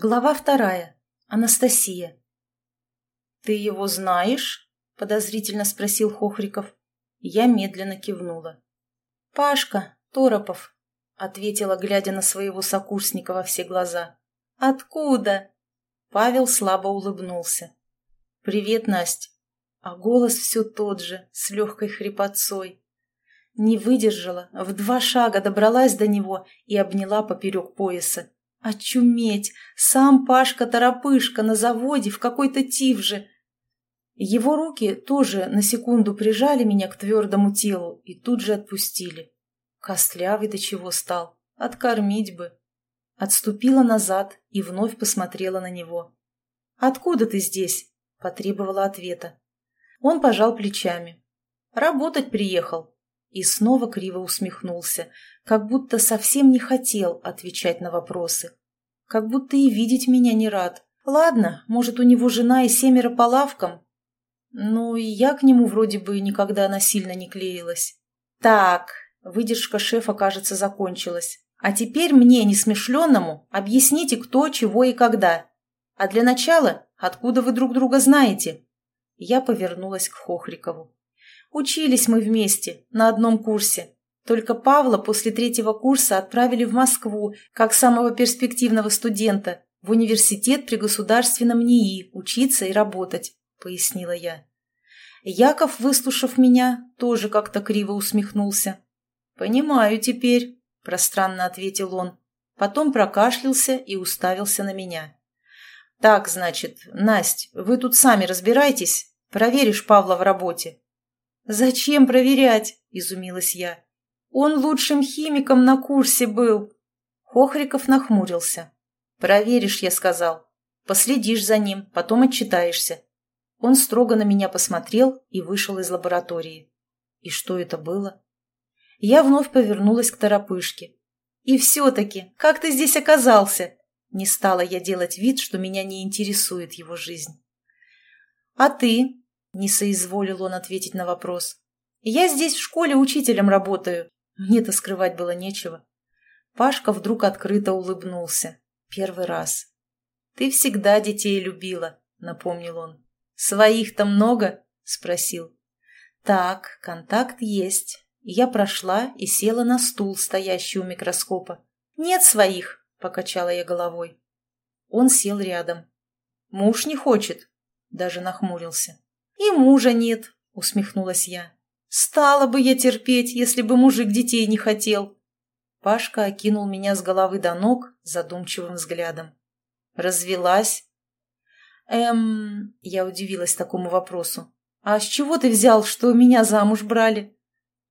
Глава вторая. Анастасия. «Ты его знаешь?» – подозрительно спросил Хохриков. Я медленно кивнула. «Пашка, Торопов», – ответила, глядя на своего сокурсника во все глаза. «Откуда?» Павел слабо улыбнулся. «Привет, Настя». А голос все тот же, с легкой хрипотцой. Не выдержала, в два шага добралась до него и обняла поперек пояса. Очуметь! Сам Пашка-торопышка на заводе в какой-то тивже. Его руки тоже на секунду прижали меня к твердому телу и тут же отпустили. Костлявый до чего стал. Откормить бы. Отступила назад и вновь посмотрела на него. «Откуда ты здесь?» – потребовала ответа. Он пожал плечами. «Работать приехал». И снова криво усмехнулся, как будто совсем не хотел отвечать на вопросы. Как будто и видеть меня не рад. Ладно, может, у него жена и семеро по лавкам? Ну, и я к нему вроде бы никогда насильно не клеилась. Так, выдержка шефа, кажется, закончилась. А теперь мне, несмешленному, объясните, кто, чего и когда. А для начала, откуда вы друг друга знаете? Я повернулась к Хохрикову. Учились мы вместе, на одном курсе. Только Павла после третьего курса отправили в Москву, как самого перспективного студента, в университет при государственном НИИ учиться и работать, пояснила я. Яков, выслушав меня, тоже как-то криво усмехнулся. «Понимаю теперь», – пространно ответил он. Потом прокашлялся и уставился на меня. «Так, значит, Насть, вы тут сами разбирайтесь. Проверишь Павла в работе». «Зачем проверять?» – изумилась я. Он лучшим химиком на курсе был. Хохриков нахмурился. Проверишь, я сказал. Последишь за ним, потом отчитаешься. Он строго на меня посмотрел и вышел из лаборатории. И что это было? Я вновь повернулась к торопышке. «И все-таки, как ты здесь оказался?» Не стала я делать вид, что меня не интересует его жизнь. «А ты?» – не соизволил он ответить на вопрос. «Я здесь в школе учителем работаю. Мне-то скрывать было нечего. Пашка вдруг открыто улыбнулся. Первый раз. «Ты всегда детей любила», — напомнил он. «Своих-то много?» — спросил. «Так, контакт есть». Я прошла и села на стул, стоящий у микроскопа. «Нет своих», — покачала я головой. Он сел рядом. «Муж не хочет?» Даже нахмурился. «И мужа нет», — усмехнулась я. Стала бы я терпеть, если бы мужик детей не хотел. Пашка окинул меня с головы до ног задумчивым взглядом. Развелась? Эм, я удивилась такому вопросу. А с чего ты взял, что меня замуж брали?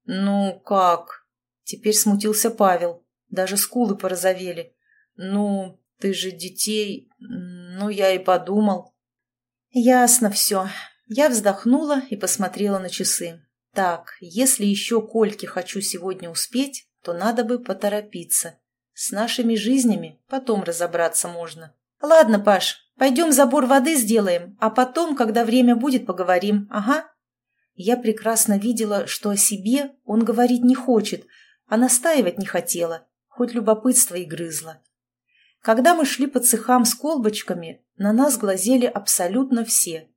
Ну, как? Теперь смутился Павел. Даже скулы порозовели. Ну, ты же детей... Ну, я и подумал. Ясно все. Я вздохнула и посмотрела на часы. Так, если еще Кольке хочу сегодня успеть, то надо бы поторопиться. С нашими жизнями потом разобраться можно. Ладно, Паш, пойдем забор воды сделаем, а потом, когда время будет, поговорим, ага. Я прекрасно видела, что о себе он говорить не хочет, а настаивать не хотела, хоть любопытство и грызло. Когда мы шли по цехам с колбочками, на нас глазели абсолютно все.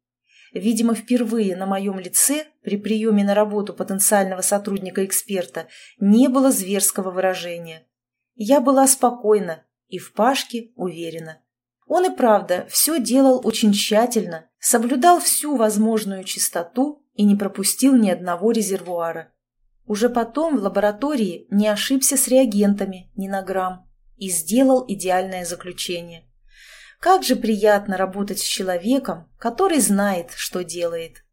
Видимо, впервые на моем лице при приеме на работу потенциального сотрудника-эксперта не было зверского выражения. Я была спокойна и в Пашке уверена. Он и правда все делал очень тщательно, соблюдал всю возможную чистоту и не пропустил ни одного резервуара. Уже потом в лаборатории не ошибся с реагентами ни на грамм и сделал идеальное заключение. Как же приятно работать с человеком, который знает, что делает.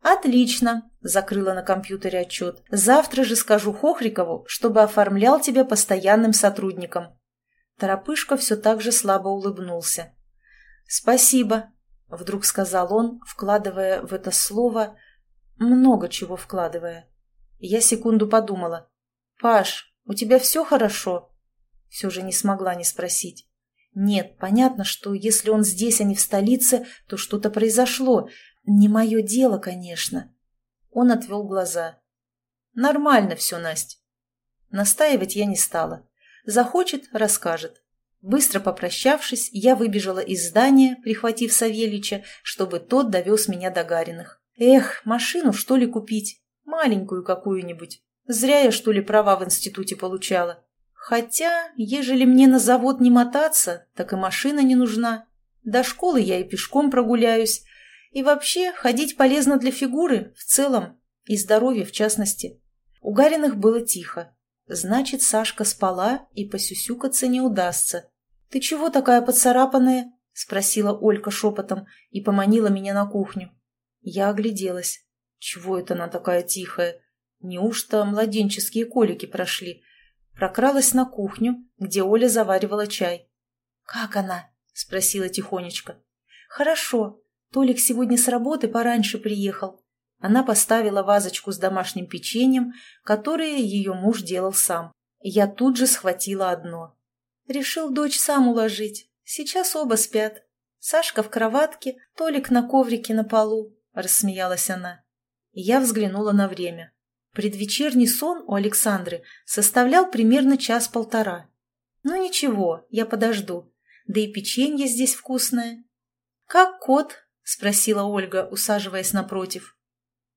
«Отлично», – закрыла на компьютере отчет. «Завтра же скажу Хохрикову, чтобы оформлял тебя постоянным сотрудником». Торопышка все так же слабо улыбнулся. «Спасибо», – вдруг сказал он, вкладывая в это слово много чего вкладывая. Я секунду подумала. «Паш, у тебя все хорошо?» Все же не смогла не спросить. Нет, понятно, что если он здесь, а не в столице, то что-то произошло. Не мое дело, конечно. Он отвел глаза. Нормально все, Настя. Настаивать я не стала. Захочет – расскажет. Быстро попрощавшись, я выбежала из здания, прихватив Савельича, чтобы тот довез меня до Гариных. Эх, машину что ли купить? Маленькую какую-нибудь. Зря я, что ли, права в институте получала. Хотя, ежели мне на завод не мотаться, так и машина не нужна. До школы я и пешком прогуляюсь. И вообще, ходить полезно для фигуры в целом, и здоровья в частности. У Гариных было тихо. Значит, Сашка спала, и посюсюкаться не удастся. «Ты чего такая поцарапанная?» — спросила Олька шепотом и поманила меня на кухню. Я огляделась. Чего это она такая тихая? Неужто младенческие колики прошли? Прокралась на кухню, где Оля заваривала чай. «Как она?» — спросила тихонечко. «Хорошо. Толик сегодня с работы пораньше приехал». Она поставила вазочку с домашним печеньем, которое ее муж делал сам. Я тут же схватила одно. Решил дочь сам уложить. Сейчас оба спят. Сашка в кроватке, Толик на коврике на полу, — рассмеялась она. Я взглянула на время. Предвечерний сон у Александры составлял примерно час-полтора. Ну ничего, я подожду. Да и печенье здесь вкусное. «Как кот?» — спросила Ольга, усаживаясь напротив.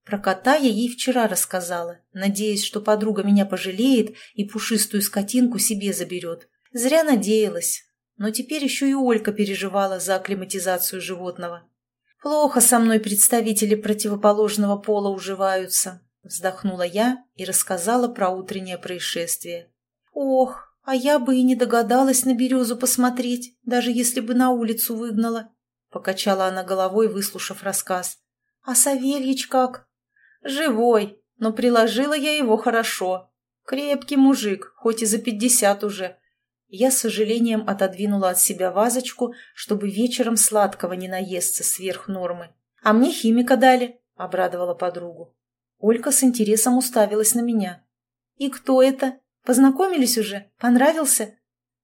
Про кота я ей вчера рассказала, надеясь, что подруга меня пожалеет и пушистую скотинку себе заберет. Зря надеялась, но теперь еще и Олька переживала за акклиматизацию животного. «Плохо со мной представители противоположного пола уживаются», — вздохнула я и рассказала про утреннее происшествие. «Ох, а я бы и не догадалась на березу посмотреть, даже если бы на улицу выгнала», — покачала она головой, выслушав рассказ. «А Савельич как?» «Живой, но приложила я его хорошо. Крепкий мужик, хоть и за пятьдесят уже, я с сожалением отодвинула от себя вазочку, чтобы вечером сладкого не наесться сверх нормы. «А мне химика дали», — обрадовала подругу. Олька с интересом уставилась на меня. «И кто это? Познакомились уже? Понравился?»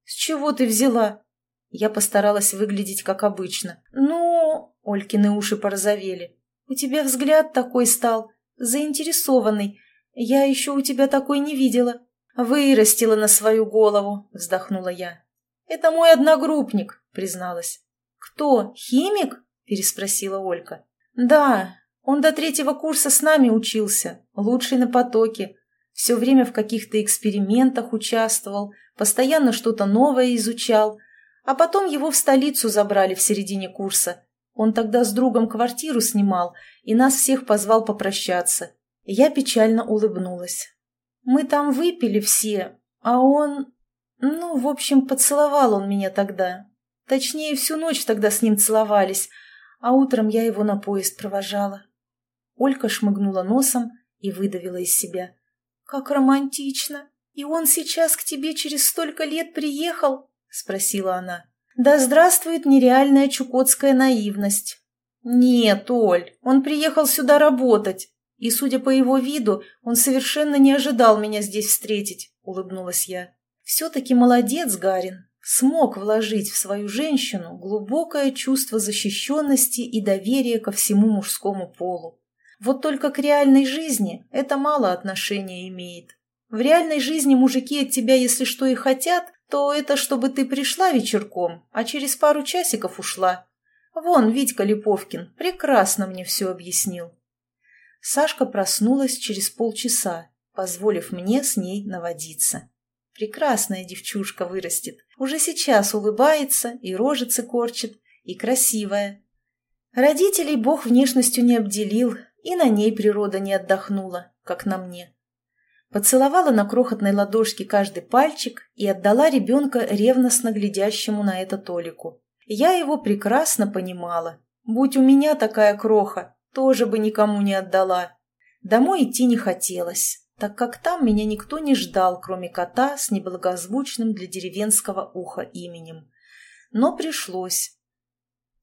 «С чего ты взяла?» Я постаралась выглядеть как обычно. «Ну...» — Олькины уши порозовели. «У тебя взгляд такой стал, заинтересованный. Я еще у тебя такой не видела. «Вырастила на свою голову», — вздохнула я. «Это мой одногруппник», — призналась. «Кто, химик?» — переспросила Олька. «Да, он до третьего курса с нами учился, лучший на потоке. Все время в каких-то экспериментах участвовал, постоянно что-то новое изучал. А потом его в столицу забрали в середине курса. Он тогда с другом квартиру снимал и нас всех позвал попрощаться. Я печально улыбнулась. Мы там выпили все, а он... Ну, в общем, поцеловал он меня тогда. Точнее, всю ночь тогда с ним целовались, а утром я его на поезд провожала. Олька шмыгнула носом и выдавила из себя. «Как романтично! И он сейчас к тебе через столько лет приехал?» — спросила она. «Да здравствует нереальная чукотская наивность!» «Нет, Оль, он приехал сюда работать. И, судя по его виду, он совершенно не ожидал меня здесь встретить, — улыбнулась я. Все-таки молодец, Гарин. Смог вложить в свою женщину глубокое чувство защищенности и доверия ко всему мужскому полу. Вот только к реальной жизни это мало отношения имеет. В реальной жизни мужики от тебя, если что и хотят, то это чтобы ты пришла вечерком, а через пару часиков ушла. Вон, Витька Липовкин прекрасно мне все объяснил. Сашка проснулась через полчаса, позволив мне с ней наводиться. Прекрасная девчушка вырастет. Уже сейчас улыбается и рожицы корчит, и красивая. Родителей Бог внешностью не обделил, и на ней природа не отдохнула, как на мне. Поцеловала на крохотной ладошке каждый пальчик и отдала ребенка ревностно глядящему на это Толику. Я его прекрасно понимала. Будь у меня такая кроха, тоже бы никому не отдала. Домой идти не хотелось, так как там меня никто не ждал, кроме кота с неблагозвучным для деревенского уха именем. Но пришлось.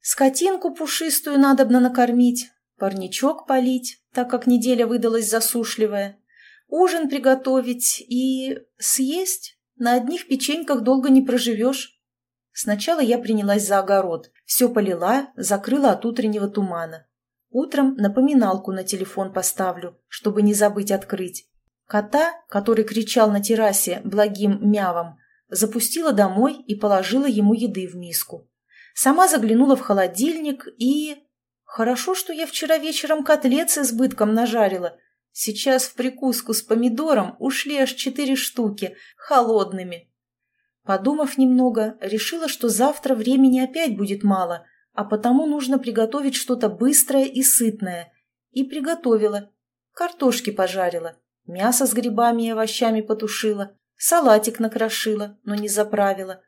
Скотинку пушистую надобно накормить, парничок полить, так как неделя выдалась засушливая, ужин приготовить и съесть. На одних печеньках долго не проживешь. Сначала я принялась за огород, все полила, закрыла от утреннего тумана. Утром напоминалку на телефон поставлю, чтобы не забыть открыть. Кота, который кричал на террасе благим мявом, запустила домой и положила ему еды в миску. Сама заглянула в холодильник и... Хорошо, что я вчера вечером котлет с избытком нажарила. Сейчас в прикуску с помидором ушли аж четыре штуки, холодными. Подумав немного, решила, что завтра времени опять будет мало, а потому нужно приготовить что-то быстрое и сытное. И приготовила. Картошки пожарила, мясо с грибами и овощами потушила, салатик накрошила, но не заправила.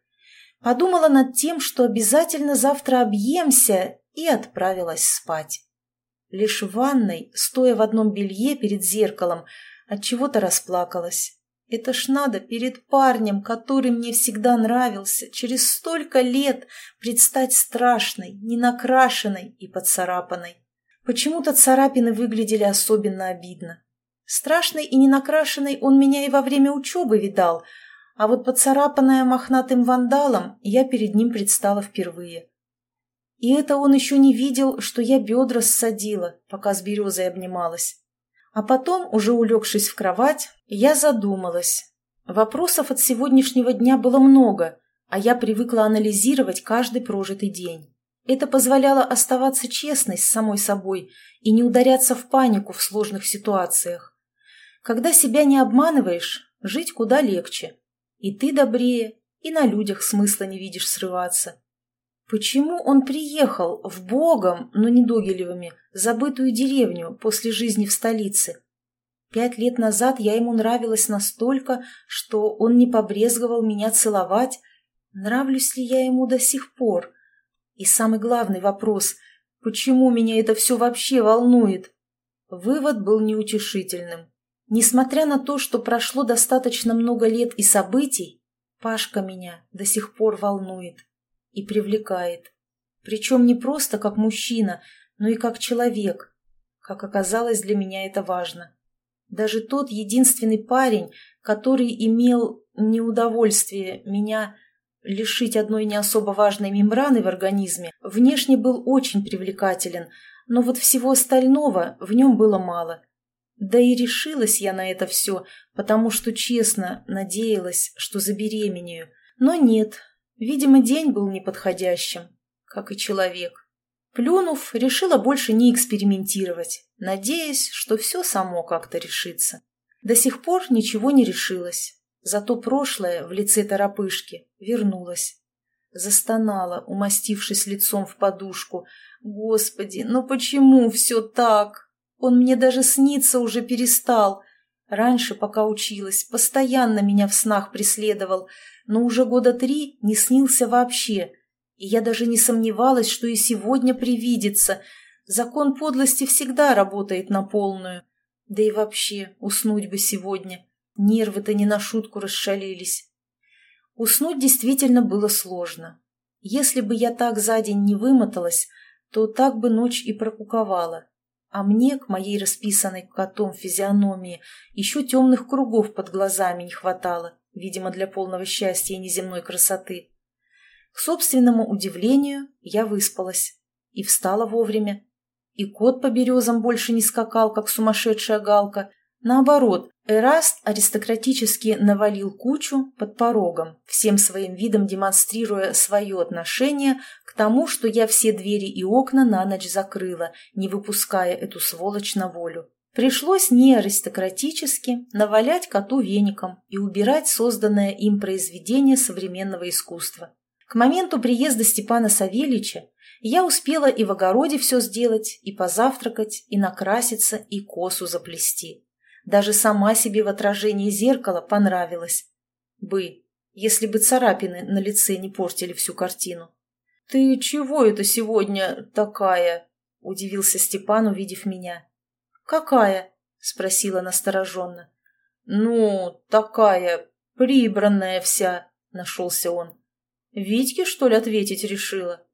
Подумала над тем, что обязательно завтра объемся, и отправилась спать. Лишь в ванной, стоя в одном белье перед зеркалом, от чего то расплакалась. Это ж надо перед парнем, который мне всегда нравился, через столько лет предстать страшной, ненакрашенной и поцарапанной. Почему-то царапины выглядели особенно обидно. Страшный и ненакрашенный он меня и во время учебы видал, а вот поцарапанная мохнатым вандалом я перед ним предстала впервые. И это он еще не видел, что я бедра ссадила, пока с березой обнималась. А потом, уже улегшись в кровать, я задумалась. Вопросов от сегодняшнего дня было много, а я привыкла анализировать каждый прожитый день. Это позволяло оставаться честной с самой собой и не ударяться в панику в сложных ситуациях. Когда себя не обманываешь, жить куда легче. И ты добрее, и на людях смысла не видишь срываться. Почему он приехал в Богом, но не Догилевыми, забытую деревню после жизни в столице? Пять лет назад я ему нравилась настолько, что он не побрезговал меня целовать. Нравлюсь ли я ему до сих пор? И самый главный вопрос – почему меня это все вообще волнует? Вывод был неутешительным. Несмотря на то, что прошло достаточно много лет и событий, Пашка меня до сих пор волнует и привлекает. Причем не просто как мужчина, но и как человек. Как оказалось, для меня это важно. Даже тот единственный парень, который имел неудовольствие меня лишить одной не особо важной мембраны в организме, внешне был очень привлекателен, но вот всего остального в нем было мало. Да и решилась я на это все, потому что честно надеялась, что забеременею. Но нет, Видимо, день был неподходящим, как и человек. Плюнув, решила больше не экспериментировать, надеясь, что все само как-то решится. До сих пор ничего не решилось, зато прошлое в лице торопышки вернулось. Застонала, умастившись лицом в подушку. «Господи, ну почему все так? Он мне даже сниться уже перестал. Раньше, пока училась, постоянно меня в снах преследовал, но уже года три не снился вообще. И я даже не сомневалась, что и сегодня привидится. Закон подлости всегда работает на полную. Да и вообще, уснуть бы сегодня. Нервы-то не на шутку расшалились. Уснуть действительно было сложно. Если бы я так за день не вымоталась, то так бы ночь и прокуковала. А мне, к моей расписанной котом физиономии, еще темных кругов под глазами не хватало видимо, для полного счастья и неземной красоты. К собственному удивлению, я выспалась и встала вовремя. И кот по березам больше не скакал, как сумасшедшая галка. Наоборот, Эраст аристократически навалил кучу под порогом, всем своим видом демонстрируя свое отношение к тому, что я все двери и окна на ночь закрыла, не выпуская эту сволочь на волю. Пришлось не аристократически навалять коту веником и убирать созданное им произведение современного искусства. К моменту приезда Степана Савельича я успела и в огороде все сделать, и позавтракать, и накраситься, и косу заплести. Даже сама себе в отражении зеркала понравилась. Бы, если бы царапины на лице не портили всю картину. «Ты чего это сегодня такая?» – удивился Степан, увидев меня. «Какая?» — спросила настороженно. «Ну, такая, прибранная вся», — нашелся он. «Витьке, что ли, ответить решила?»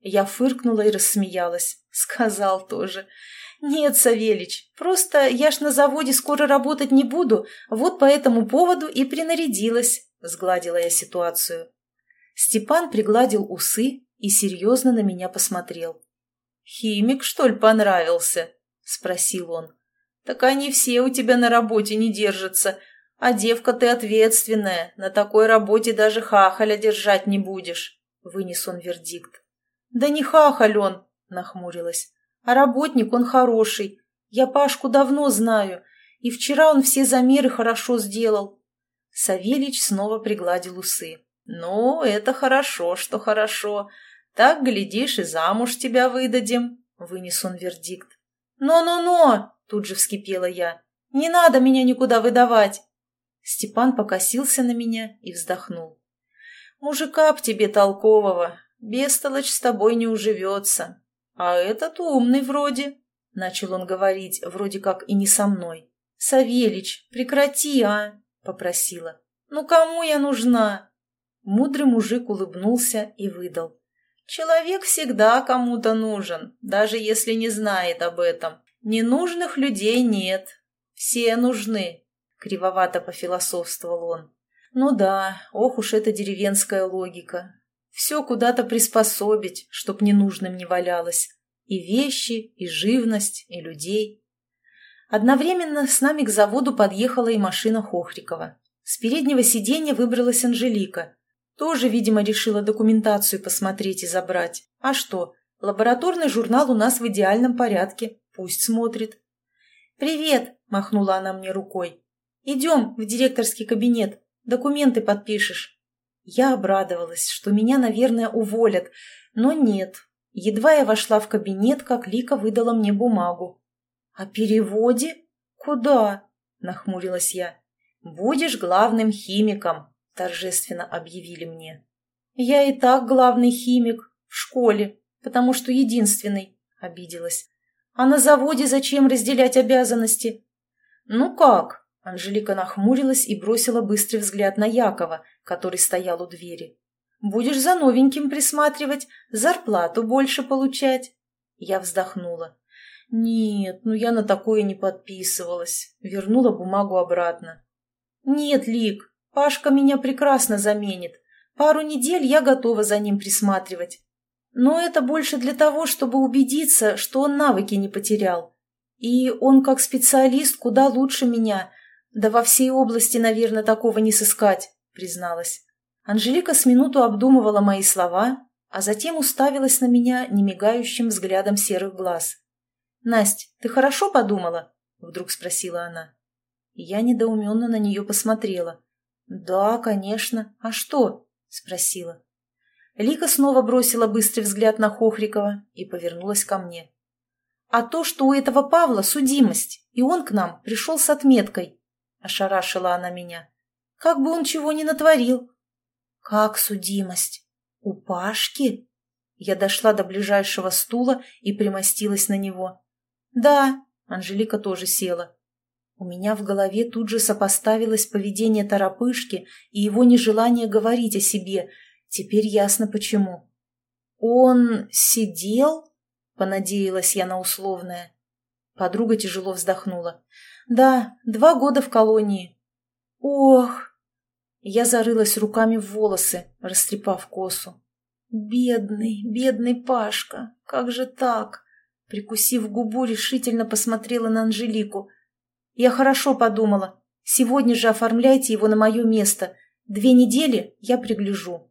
Я фыркнула и рассмеялась. Сказал тоже. «Нет, Савельич, просто я ж на заводе скоро работать не буду, вот по этому поводу и принарядилась», — сгладила я ситуацию. Степан пригладил усы и серьезно на меня посмотрел. «Химик, что ли, понравился?» — спросил он. «Так они все у тебя на работе не держатся. А девка ты ответственная, на такой работе даже хахаля держать не будешь», — вынес он вердикт. «Да не хахаль он», — нахмурилась, — «а работник он хороший. Я Пашку давно знаю, и вчера он все замеры хорошо сделал». Савельич снова пригладил усы. «Ну, это хорошо, что хорошо. Так, глядишь, и замуж тебя выдадим», — вынес он вердикт. «Но-но-но!» — тут же вскипела я. «Не надо меня никуда выдавать!» Степан покосился на меня и вздохнул. «Мужика б тебе толкового, бестолочь с тобой не уживется. А этот умный вроде», — начал он говорить, вроде как и не со мной. «Савелич, прекрати, а!» — попросила. «Ну кому я нужна?» Мудрый мужик улыбнулся и выдал. «Человек всегда кому-то нужен, даже если не знает об этом. Ненужных людей нет. Все нужны. Кривовато пофилософствовал он. Ну да, ох уж эта деревенская логика. Все куда-то приспособить, чтоб ненужным не валялось. И вещи, и живность, и людей. Одновременно с нами к заводу подъехала и машина Хохрикова. С переднего сиденья выбралась Анжелика. Тоже, видимо, решила документацию посмотреть и забрать. А что, лабораторный журнал у нас в идеальном порядке. Пусть смотрит. «Привет!» – махнула она мне рукой. Идем в директорский кабинет, документы подпишешь. Я обрадовалась, что меня, наверное, уволят, но нет. Едва я вошла в кабинет, как Лика выдала мне бумагу. «О переводе? Куда?» – нахмурилась я. «Будешь главным химиком», – торжественно объявили мне. «Я и так главный химик в школе, потому что единственный», – обиделась. «А на заводе зачем разделять обязанности?» «Ну как? Анжелика нахмурилась и бросила быстрый взгляд на Якова, который стоял у двери. «Будешь за новеньким присматривать, зарплату больше получать». Я вздохнула. «Нет, ну я на такое не подписывалась». Вернула бумагу обратно. «Нет, Лик, Пашка меня прекрасно заменит. Пару недель я готова за ним присматривать. Но это больше для того, чтобы убедиться, что он навыки не потерял. И он как специалист куда лучше меня, «Да во всей области, наверное, такого не сыскать», — призналась. Анжелика с минуту обдумывала мои слова, а затем уставилась на меня немигающим взглядом серых глаз. «Насть, ты хорошо подумала?» — вдруг спросила она. Я недоуменно на нее посмотрела. «Да, конечно. А что?» — спросила. Лика снова бросила быстрый взгляд на Хохрикова и повернулась ко мне. «А то, что у этого Павла судимость, и он к нам пришел с отметкой. — ошарашила она меня. «Как бы он чего ни натворил!» «Как судимость? У Пашки?» Я дошла до ближайшего стула и примостилась на него. «Да», — Анжелика тоже села. У меня в голове тут же сопоставилось поведение Торопышки и его нежелание говорить о себе. Теперь ясно почему. «Он сидел?» — понадеялась я на условное. Подруга тяжело вздохнула. Да, два года в колонии. Ох! Я зарылась руками в волосы, растрепав косу. Бедный, бедный Пашка, как же так? Прикусив губу, решительно посмотрела на Анжелику. Я хорошо подумала. Сегодня же оформляйте его на мое место. Две недели я пригляжу.